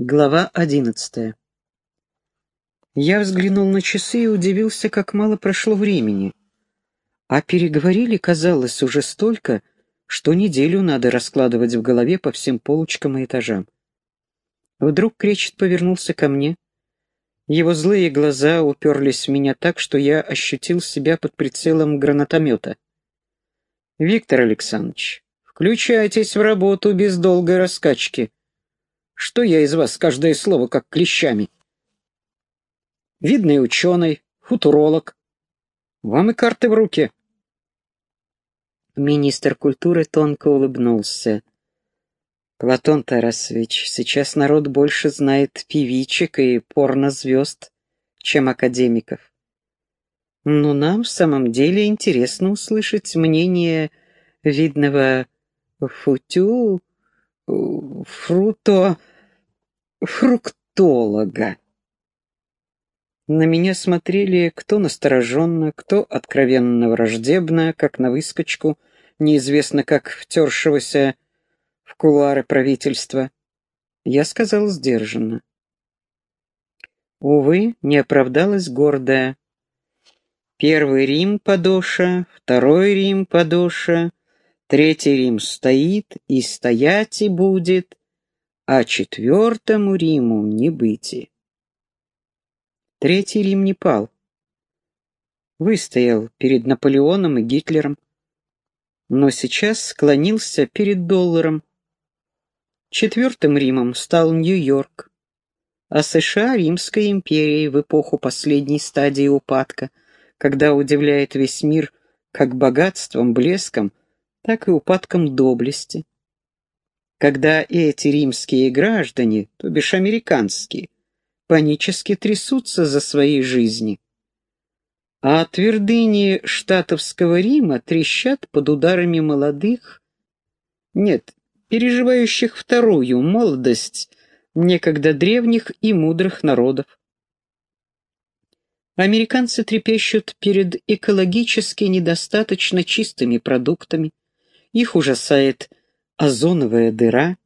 Глава одиннадцатая. Я взглянул на часы и удивился, как мало прошло времени. А переговорили, казалось, уже столько, что неделю надо раскладывать в голове по всем полочкам и этажам. Вдруг Кречет повернулся ко мне. Его злые глаза уперлись в меня так, что я ощутил себя под прицелом гранатомета. «Виктор Александрович, включайтесь в работу без долгой раскачки», что я из вас каждое слово как клещами? Видный ученый, футуролог. Вам и карты в руки. Министр культуры тонко улыбнулся. Платон Тарасович, сейчас народ больше знает певичек и порнозвезд, чем академиков. Но нам в самом деле интересно услышать мнение видного футю, фруто фруктолога. На меня смотрели кто настороженно, кто откровенно враждебно, как на выскочку, неизвестно как втершегося в кулуары правительства. Я сказал сдержанно. Увы, не оправдалась гордая. Первый Рим подоша, второй Рим подоша, третий Рим стоит и стоять и будет, а четвертому Риму не быть. Третий Рим не пал. Выстоял перед Наполеоном и Гитлером, но сейчас склонился перед долларом. Четвертым Римом стал Нью-Йорк, а США — Римской империей в эпоху последней стадии упадка, когда удивляет весь мир как богатством, блеском, так и упадком доблести когда эти римские граждане, то бишь американские, панически трясутся за свои жизни, а твердыни штатовского Рима трещат под ударами молодых, нет, переживающих вторую молодость некогда древних и мудрых народов. Американцы трепещут перед экологически недостаточно чистыми продуктами, их ужасает озоновая дыра,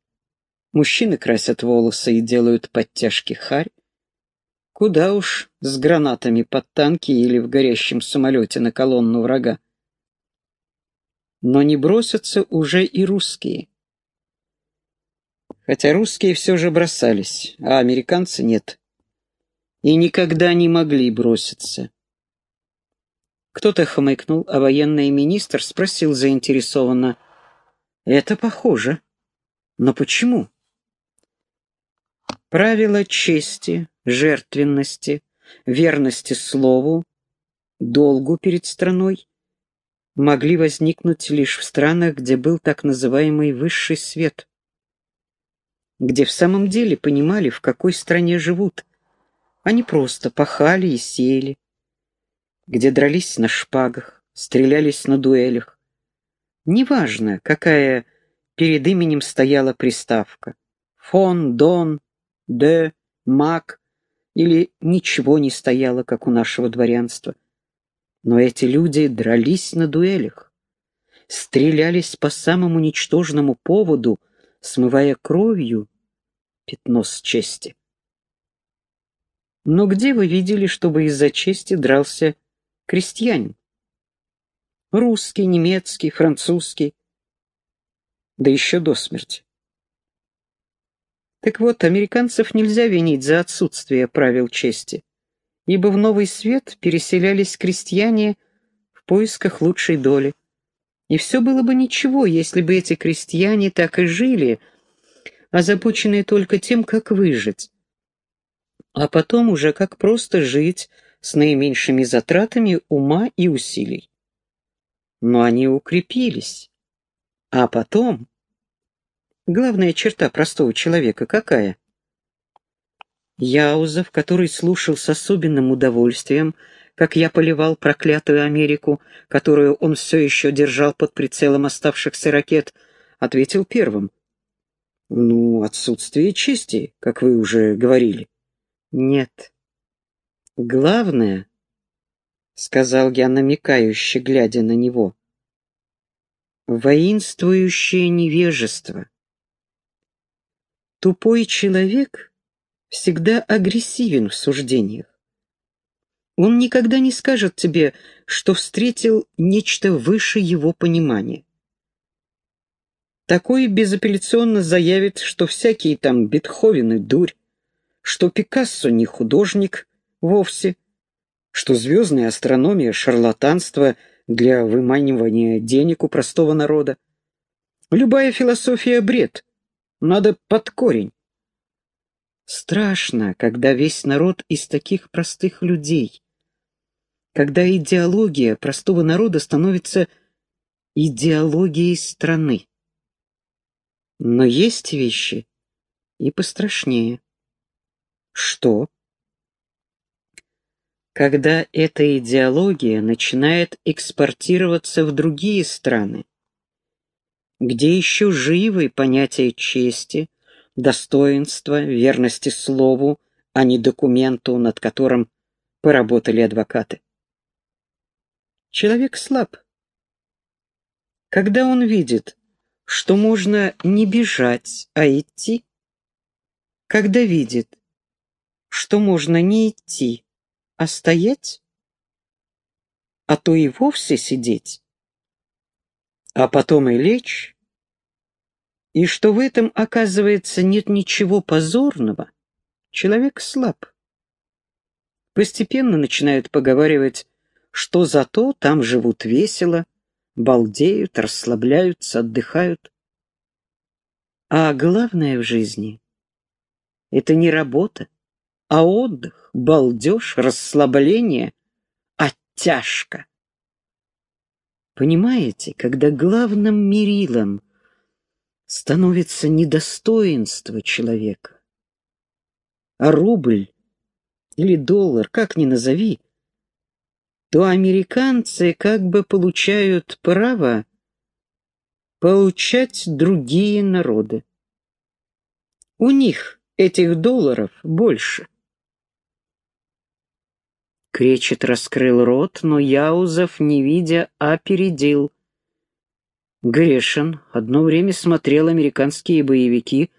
мужчины красят волосы и делают подтяжки харь. Куда уж с гранатами под танки или в горящем самолете на колонну врага. Но не бросятся уже и русские. Хотя русские все же бросались, а американцы нет. И никогда не могли броситься. Кто-то хмыкнул, а военный министр спросил заинтересованно — это похоже. Но почему? Правила чести, жертвенности, верности слову, долгу перед страной могли возникнуть лишь в странах, где был так называемый высший свет, где в самом деле понимали, в какой стране живут. Они просто пахали и сеяли, где дрались на шпагах, стрелялись на дуэлях, Неважно, какая перед именем стояла приставка. Фон, Дон, Де, Мак или ничего не стояло, как у нашего дворянства. Но эти люди дрались на дуэлях, стрелялись по самому ничтожному поводу, смывая кровью пятно с чести. Но где вы видели, чтобы из-за чести дрался крестьянин? Русский, немецкий, французский. Да еще до смерти. Так вот, американцев нельзя винить за отсутствие правил чести, ибо в Новый Свет переселялись крестьяне в поисках лучшей доли. И все было бы ничего, если бы эти крестьяне так и жили, озабоченные только тем, как выжить. А потом уже как просто жить с наименьшими затратами ума и усилий но они укрепились. А потом... Главная черта простого человека какая? Яузов, который слушал с особенным удовольствием, как я поливал проклятую Америку, которую он все еще держал под прицелом оставшихся ракет, ответил первым. «Ну, отсутствие чести, как вы уже говорили». «Нет. Главное, — сказал я намекающе, глядя на него. «Воинствующее невежество. Тупой человек всегда агрессивен в суждениях. Он никогда не скажет тебе, что встретил нечто выше его понимания. Такой безапелляционно заявит, что всякие там Бетховены дурь, что Пикассо не художник вовсе, что звездная астрономия — шарлатанство для выманивания денег у простого народа. Любая философия — бред. Надо под корень. Страшно, когда весь народ из таких простых людей. Когда идеология простого народа становится идеологией страны. Но есть вещи и пострашнее. Что? Когда эта идеология начинает экспортироваться в другие страны, где еще живы понятия чести, достоинства, верности слову, а не документу, над которым поработали адвокаты. Человек слаб. Когда он видит, что можно не бежать, а идти, когда видит, что можно не идти, а стоять, а то и вовсе сидеть, а потом и лечь, и что в этом, оказывается, нет ничего позорного, человек слаб. Постепенно начинают поговаривать, что зато там живут весело, балдеют, расслабляются, отдыхают. А главное в жизни — это не работа, а отдых, балдеж, расслабление, оттяжка. Понимаете, когда главным мерилом становится недостоинство человека, а рубль или доллар, как ни назови, то американцы как бы получают право получать другие народы. У них этих долларов больше. Кречет раскрыл рот, но Яузов, не видя, опередил. Грешин одно время смотрел американские боевики,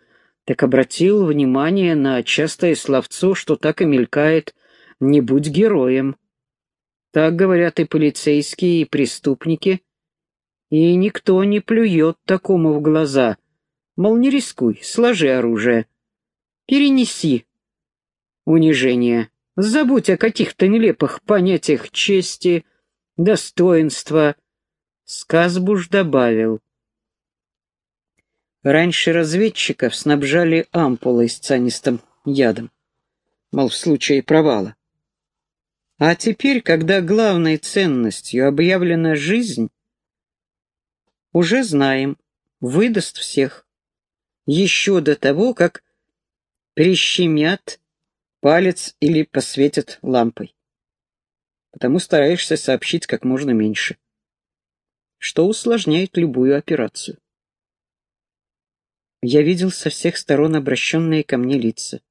так обратил внимание на частое словцо, что так и мелькает «не будь героем». Так говорят и полицейские, и преступники, и никто не плюет такому в глаза. Мол, не рискуй, сложи оружие, перенеси унижение. Забудь о каких-то нелепых понятиях чести, достоинства. Сказбуш добавил. Раньше разведчиков снабжали ампулой с цианистым ядом, мол, в случае провала. А теперь, когда главной ценностью объявлена жизнь, уже знаем, выдаст всех. Еще до того, как прищемят палец или посветят лампой. Потому стараешься сообщить как можно меньше, что усложняет любую операцию. Я видел со всех сторон обращенные ко мне лица.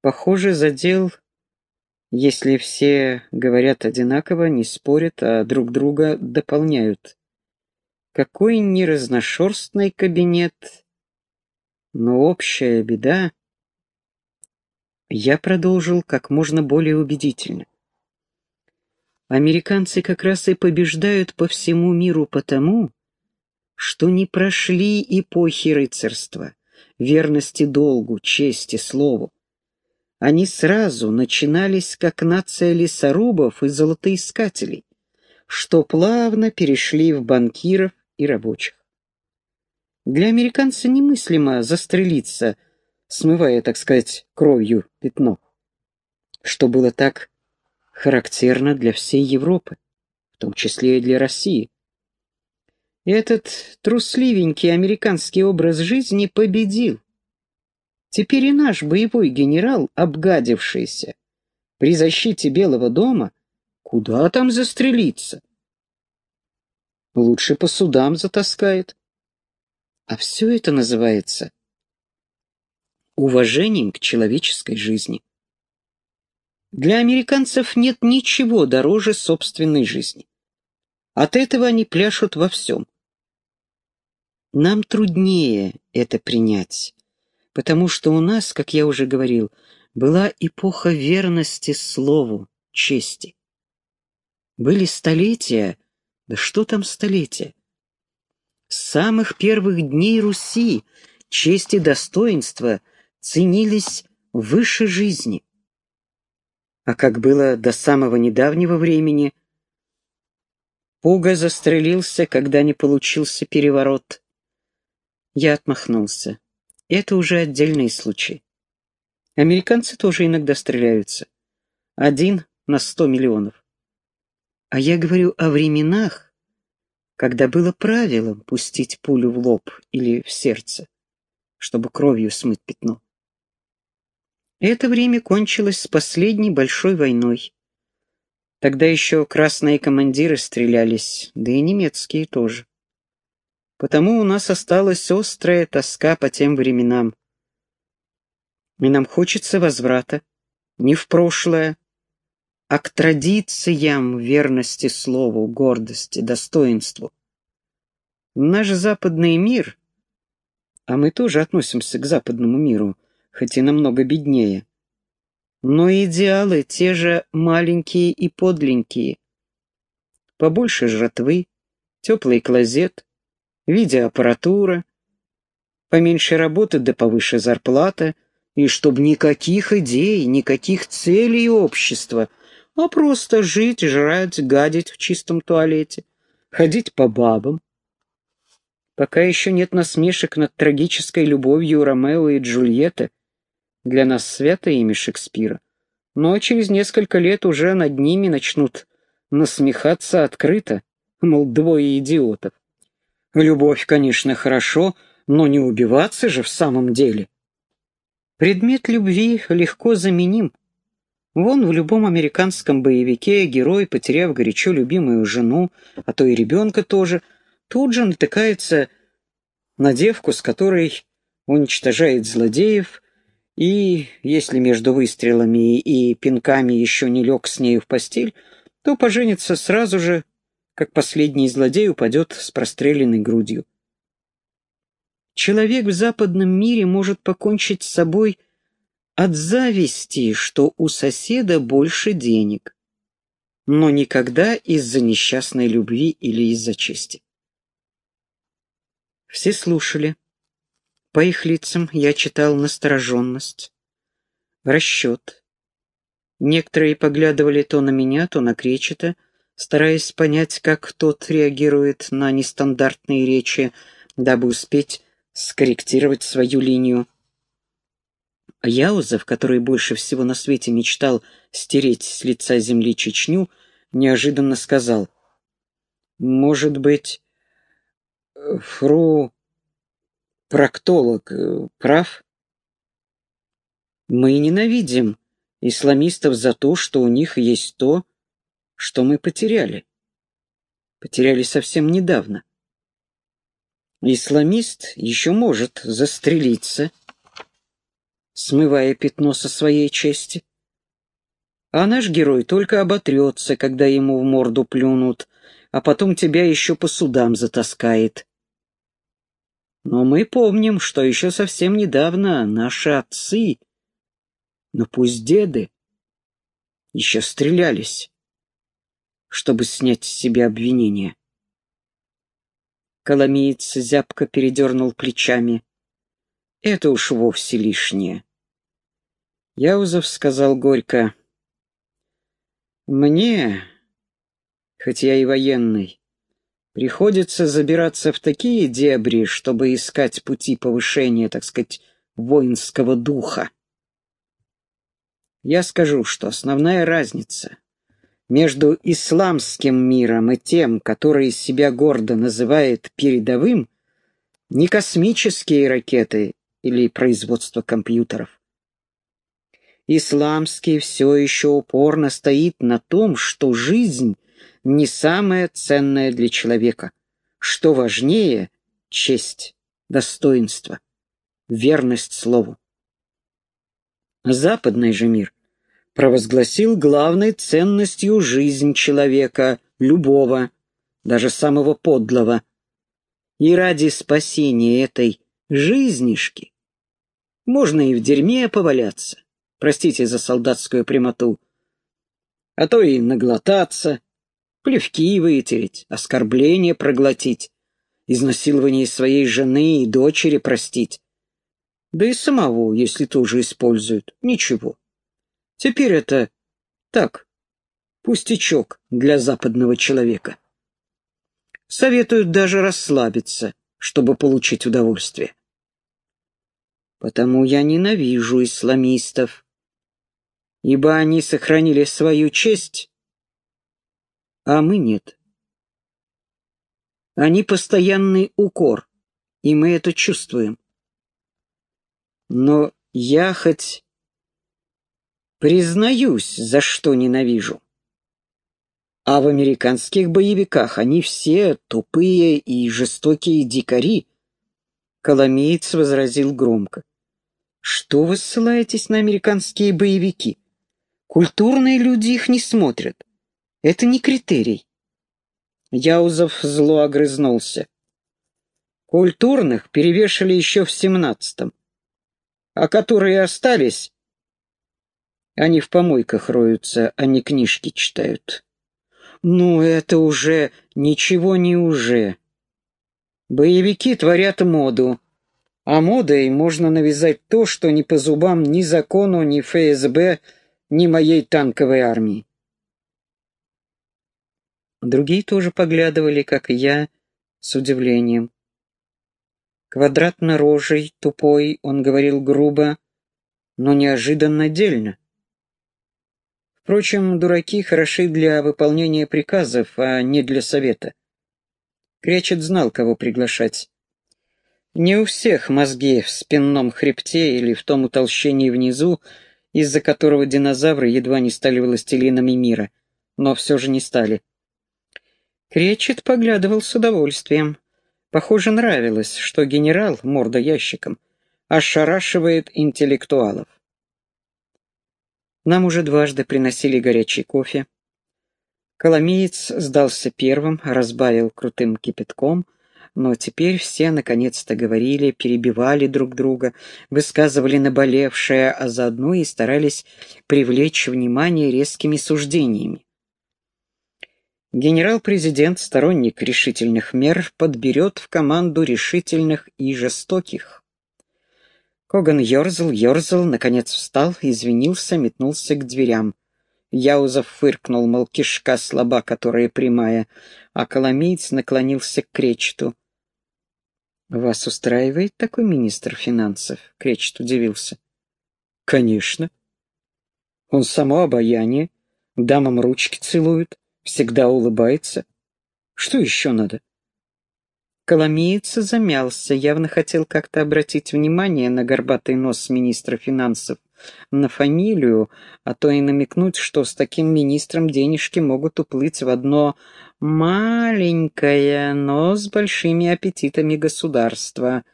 Похоже, задел, если все говорят одинаково, не спорят, а друг друга дополняют. Какой неразношерстный кабинет, но общая беда я продолжил как можно более убедительно. Американцы как раз и побеждают по всему миру потому, что не прошли эпохи рыцарства, верности долгу, чести, слову. Они сразу начинались как нация лесорубов и золотоискателей, что плавно перешли в банкиров и рабочих. Для американца немыслимо застрелиться смывая, так сказать, кровью пятно, что было так характерно для всей Европы, в том числе и для России. Этот трусливенький американский образ жизни победил. Теперь и наш боевой генерал, обгадившийся при защите Белого дома, куда там застрелиться? Лучше по судам затаскает. А все это называется уважением к человеческой жизни. Для американцев нет ничего дороже собственной жизни. От этого они пляшут во всем. Нам труднее это принять, потому что у нас, как я уже говорил, была эпоха верности слову, чести. Были столетия, да что там столетия? С самых первых дней Руси честь и достоинство ценились выше жизни. А как было до самого недавнего времени, Пуга застрелился, когда не получился переворот. Я отмахнулся. Это уже отдельный случай. Американцы тоже иногда стреляются. Один на сто миллионов. А я говорю о временах, когда было правилом пустить пулю в лоб или в сердце, чтобы кровью смыть пятно. Это время кончилось с последней большой войной. Тогда еще красные командиры стрелялись, да и немецкие тоже. Потому у нас осталась острая тоска по тем временам. И нам хочется возврата не в прошлое, а к традициям верности слову, гордости, достоинству. Наш западный мир, а мы тоже относимся к западному миру, хоть и намного беднее, но идеалы те же маленькие и подленькие. Побольше жратвы, теплый клозет, видеоаппаратура, поменьше работы да повыше зарплата, и чтоб никаких идей, никаких целей общества, а просто жить, жрать, гадить в чистом туалете, ходить по бабам. Пока еще нет насмешек над трагической любовью Ромео и Джульетты, для нас свято имя Шекспира, но через несколько лет уже над ними начнут насмехаться открыто, мол, двое идиотов. Любовь, конечно, хорошо, но не убиваться же в самом деле. Предмет любви легко заменим. Вон в любом американском боевике герой, потеряв горячо любимую жену, а то и ребенка тоже, тут же натыкается на девку, с которой уничтожает злодеев, и, если между выстрелами и пинками еще не лег с нею в постель, то поженится сразу же как последний злодей упадет с простреленной грудью. Человек в западном мире может покончить с собой от зависти, что у соседа больше денег, но никогда из-за несчастной любви или из-за чести. Все слушали. По их лицам я читал настороженность, расчет. Некоторые поглядывали то на меня, то на Кречета, стараясь понять, как тот реагирует на нестандартные речи, дабы успеть скорректировать свою линию. Яузов, который больше всего на свете мечтал стереть с лица земли Чечню, неожиданно сказал, «Может быть, фру проктолог э, прав? Мы ненавидим исламистов за то, что у них есть то, что мы потеряли. Потеряли совсем недавно. Исламист еще может застрелиться, смывая пятно со своей чести. А наш герой только оботрется, когда ему в морду плюнут, а потом тебя еще по судам затаскает. Но мы помним, что еще совсем недавно наши отцы, но пусть деды, еще стрелялись чтобы снять с себя обвинение. Коломеец зябко передернул плечами. Это уж вовсе лишнее. Яузов сказал горько. Мне, хоть я и военный, приходится забираться в такие дебри, чтобы искать пути повышения, так сказать, воинского духа. Я скажу, что основная разница между исламским миром и тем, который себя гордо называет передовым, не космические ракеты или производство компьютеров. Исламский все еще упорно стоит на том, что жизнь не самая ценная для человека, что важнее — честь, достоинство, верность слову. Западный же мир провозгласил главной ценностью жизнь человека, любого, даже самого подлого. И ради спасения этой жизнишки Можно и в дерьме поваляться, простите за солдатскую прямоту, а то и наглотаться, плевки вытереть, оскорбления проглотить, изнасилование своей жены и дочери простить. Да и самого, если тоже используют, ничего. Теперь это так, пустячок для западного человека. Советуют даже расслабиться, чтобы получить удовольствие. Потому я ненавижу исламистов, ибо они сохранили свою честь, а мы нет. Они постоянный укор, и мы это чувствуем. Но я хоть признаюсь, за что ненавижу. А в американских боевиках они все тупые и жестокие дикари. Коломеец возразил громко. Что вы ссылаетесь на американские боевики? Культурные люди их не смотрят. Это не критерий. Яузов зло огрызнулся. Культурных перевешали еще в семнадцатом. А которые остались, они в помойках роются, а не книжки читают. Ну, это уже ничего не уже. Боевики творят моду, а модой можно навязать то, что не по зубам ни закону, ни ФСБ, ни моей танковой армии. Другие тоже поглядывали, как и я, с удивлением. Квадратно-рожей, тупой, он говорил грубо, но неожиданно дельно. Впрочем, дураки хороши для выполнения приказов, а не для совета. Кречет знал, кого приглашать. Не у всех мозги в спинном хребте или в том утолщении внизу, из-за которого динозавры едва не стали властелинами мира, но все же не стали. Кречет поглядывал с удовольствием. Похоже, нравилось, что генерал, морда ящиком, ошарашивает интеллектуалов. Нам уже дважды приносили горячий кофе. Коломиец сдался первым, разбавил крутым кипятком, но теперь все наконец-то говорили, перебивали друг друга, высказывали наболевшее, а заодно и старались привлечь внимание резкими суждениями. Генерал-президент, сторонник решительных мер, подберет в команду решительных и жестоких. Коган ерзал, ерзал, наконец встал, извинился, метнулся к дверям. Яузов фыркнул, мол, кишка слаба, которая прямая, а Коломеец наклонился к Кречету. «Вас устраивает такой министр финансов?» — Кречет удивился. «Конечно. Он само обаяние, дамам ручки целует, всегда улыбается. Что еще надо?» Коломеец замялся, явно хотел как-то обратить внимание на горбатый нос министра финансов, на фамилию, а то и намекнуть, что с таким министром денежки могут уплыть в одно маленькое, но с большими аппетитами государство.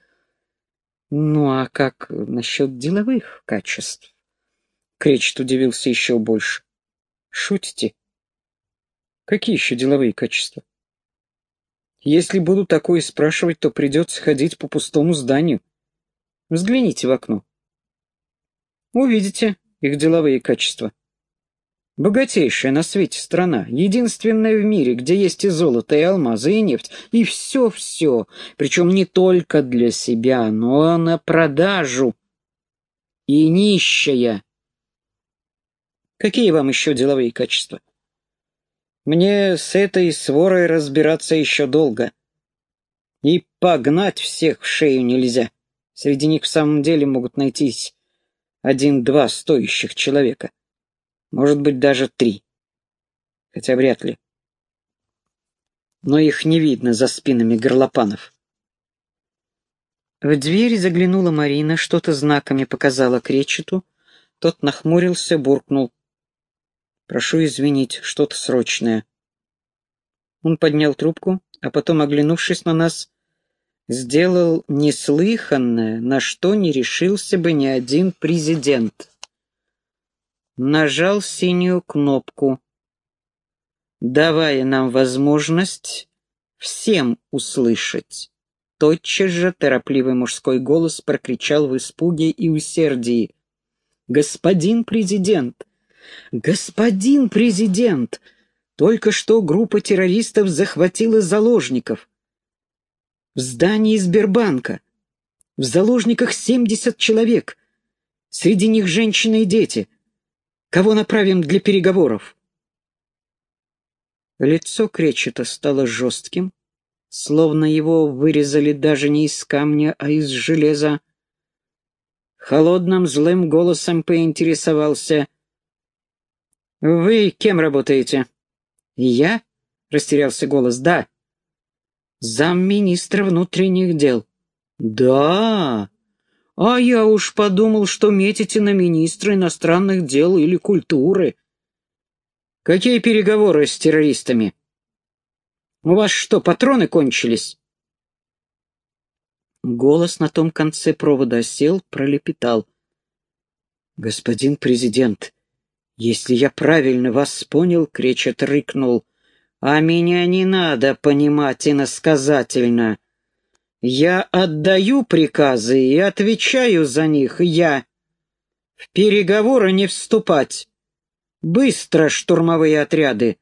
Ну а как насчет деловых качеств? Кречет удивился еще больше. Шутите? Какие еще деловые качества? Если буду такое спрашивать, то придется ходить по пустому зданию. Взгляните в окно. Увидите их деловые качества. Богатейшая на свете страна, единственная в мире, где есть и золото, и алмазы, и нефть, и все-все, причем не только для себя, но на продажу. И нищая. Какие вам еще деловые качества? Мне с этой сворой разбираться еще долго. И погнать всех в шею нельзя. Среди них в самом деле могут найтись один-два стоящих человека. Может быть, даже три. Хотя вряд ли. Но их не видно за спинами горлопанов. В дверь заглянула Марина, что-то знаками показала Кречету. Тот нахмурился, буркнул. Прошу извинить, что-то срочное. Он поднял трубку, а потом, оглянувшись на нас, сделал неслыханное, на что не решился бы ни один президент. Нажал синюю кнопку, давая нам возможность всем услышать тотчас же торопливый мужской голос прокричал в испуге и усердии. «Господин президент! Господин президент! Только что группа террористов захватила заложников. В здании Сбербанка. В заложниках 70 человек. Среди них женщины и дети. Кого направим для переговоров?» Лицо Кречета стало жестким, словно его вырезали даже не из камня, а из железа. Холодным злым голосом поинтересовался. «Вы кем работаете?» «Я?» — растерялся голос. «Да». «Замминистра внутренних дел». «Да? А я уж подумал, что метите на министра иностранных дел или культуры». «Какие переговоры с террористами?» У вас что, патроны кончились?» Голос на том конце провода осел, пролепетал. «Господин президент, если я правильно вас понял, — кречет рыкнул, — а меня не надо понимать иносказательно. Я отдаю приказы и отвечаю за них я. В переговоры не вступать. Быстро штурмовые отряды.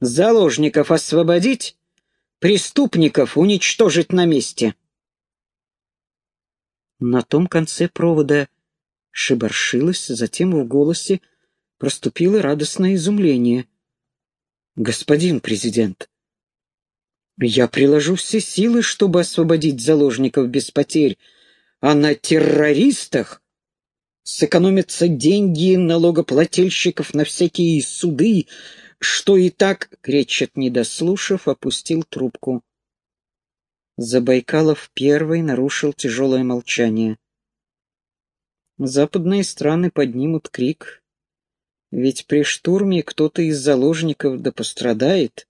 Заложников освободить, преступников уничтожить на месте. На том конце провода шибаршилось, затем в голосе проступило радостное изумление. «Господин президент, я приложу все силы, чтобы освободить заложников без потерь, а на террористах сэкономятся деньги налогоплательщиков на всякие суды, что и так, кречет, не дослушав, опустил трубку. Забайкалов первый нарушил тяжелое молчание. Западные страны поднимут крик, ведь при штурме кто-то из заложников да пострадает.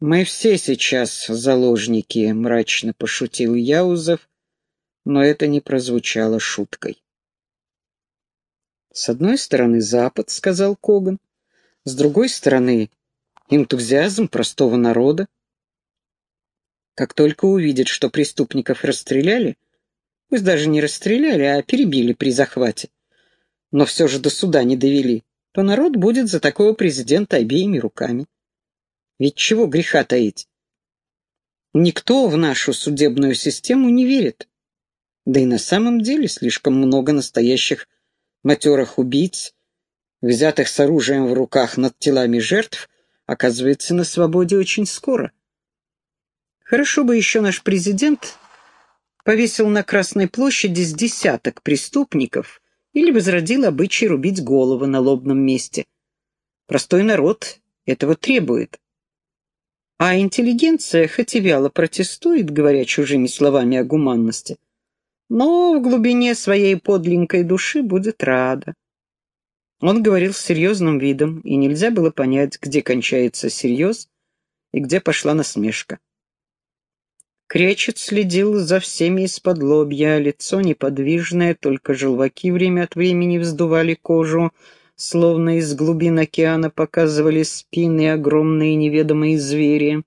«Мы все сейчас заложники», — мрачно пошутил Яузов, но это не прозвучало шуткой. «С одной стороны, Запад», — сказал Коган, — с другой стороны, энтузиазм простого народа. Как только увидят, что преступников расстреляли, пусть даже не расстреляли, а перебили при захвате, но все же до суда не довели, то народ будет за такого президента обеими руками. Ведь чего греха таить? Никто в нашу судебную систему не верит. Да и на самом деле слишком много настоящих матерых убийц, взятых с оружием в руках над телами жертв, оказывается на свободе очень скоро. Хорошо бы еще наш президент повесил на Красной площади с десяток преступников или возродил обычай рубить головы на лобном месте. Простой народ этого требует. А интеллигенция, хоть и вяло протестует, говоря чужими словами о гуманности, но в глубине своей подленькой души будет рада. Он говорил с серьезным видом, и нельзя было понять, где кончается серьез и где пошла насмешка. Кречет следил за всеми из-под лобья, лицо неподвижное, только желваки время от времени вздували кожу, словно из глубин океана показывали спины огромные неведомые звери.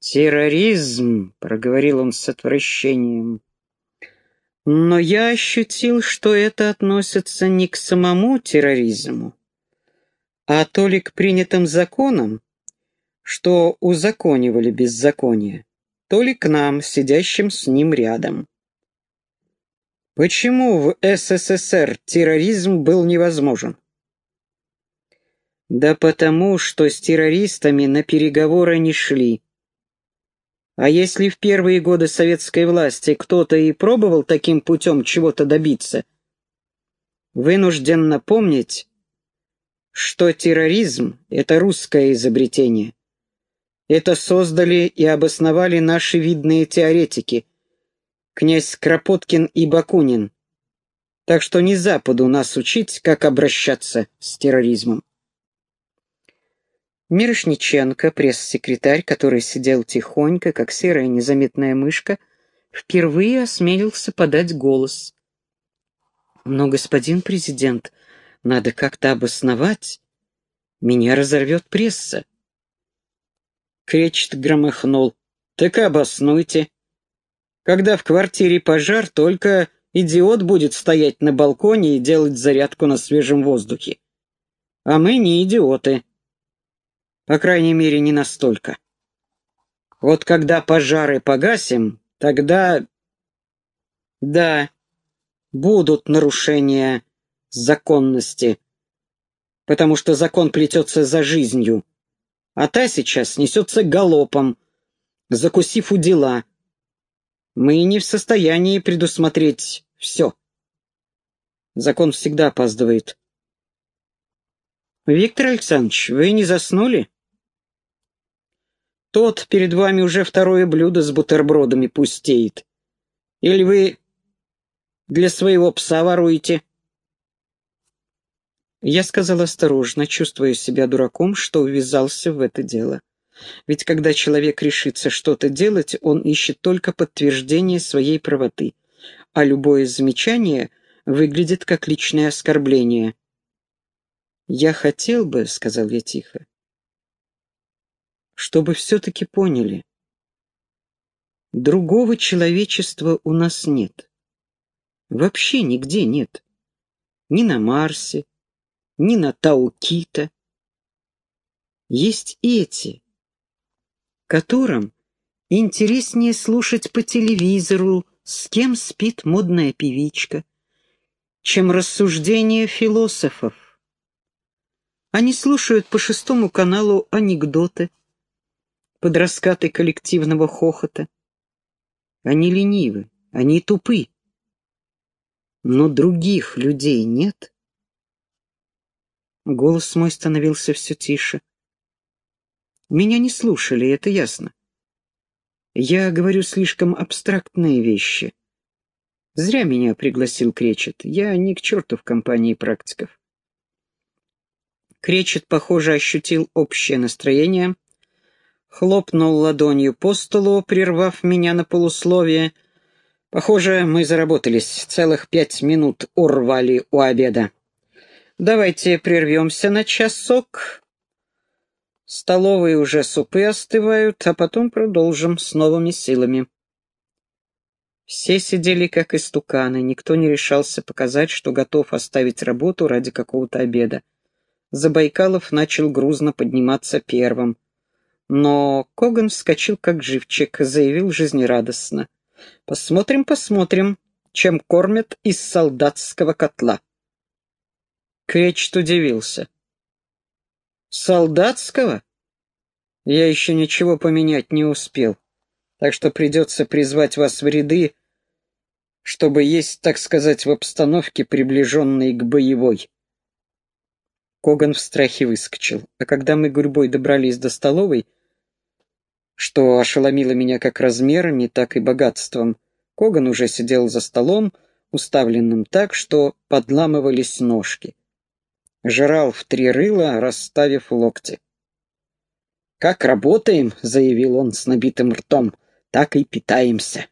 «Терроризм», — проговорил он с отвращением, но я ощутил, что это относится не к самому терроризму, а то ли к принятым законам, что узаконивали беззаконие, то ли к нам, сидящим с ним рядом. Почему в СССР терроризм был невозможен? Да потому, что с террористами на переговоры не шли. А если в первые годы советской власти кто-то и пробовал таким путем чего-то добиться, вынужден напомнить, что терроризм — это русское изобретение. Это создали и обосновали наши видные теоретики, князь Кропоткин и Бакунин. Так что не Западу нас учить, как обращаться с терроризмом. Мирошниченко, пресс-секретарь, который сидел тихонько, как серая незаметная мышка, впервые осмелился подать голос. «Но, господин президент, надо как-то обосновать. Меня разорвет пресса». Кречет громыхнул. Так обоснуйте. Когда в квартире пожар, только идиот будет стоять на балконе и делать зарядку на свежем воздухе. А мы не идиоты. По крайней мере, не настолько. Вот когда пожары погасим, тогда... Да, будут нарушения законности, потому что закон плетется за жизнью, а та сейчас несется галопом, закусив у дела. Мы не в состоянии предусмотреть все. Закон всегда опаздывает. Виктор Александрович, вы не заснули? Тот перед вами уже второе блюдо с бутербродами пустеет. Или вы для своего пса воруете?» Я сказал осторожно, чувствуя себя дураком, что ввязался в это дело. Ведь когда человек решится что-то делать, он ищет только подтверждение своей правоты, а любое замечание выглядит как личное оскорбление. «Я хотел бы», — сказал я тихо, — «чтобы все-таки поняли, другого человечества у нас нет». Вообще нигде нет. Ни на Марсе, ни на Таукита. Есть эти, которым интереснее слушать по телевизору, с кем спит модная певичка, чем рассуждения философов. Они слушают по шестому каналу анекдоты под раскаты коллективного хохота. Они ленивы, они тупы. Но других людей нет. Голос мой становился все тише. Меня не слушали, это ясно. Я говорю слишком абстрактные вещи. Зря меня пригласил Кречет. Я не к черту в компании практиков. Кречет, похоже, ощутил общее настроение, хлопнул ладонью по столу, прервав меня на полусловие, Похоже, мы заработались. Целых пять минут урвали у обеда. Давайте прервемся на часок. Столовые уже супы остывают, а потом продолжим с новыми силами. Все сидели как истуканы, никто не решался показать, что готов оставить работу ради какого-то обеда. Забайкалов начал грузно подниматься первым. Но Коган вскочил как живчик, заявил жизнерадостно. Посмотрим, посмотрим, чем кормят из солдатского котла. Кречет удивился. Солдатского? Я еще ничего поменять не успел, так что придется призвать вас в ряды, чтобы есть, так сказать, в обстановке, приближенной к боевой. Коган в страхе выскочил, а когда мы гурьбой добрались до столовой, что ошеломило меня как размерами, так и богатством. Коган уже сидел за столом, уставленным так, что подламывались ножки. Жрал в три рыла, расставив локти. «Как работаем», — заявил он с набитым ртом, — «так и питаемся».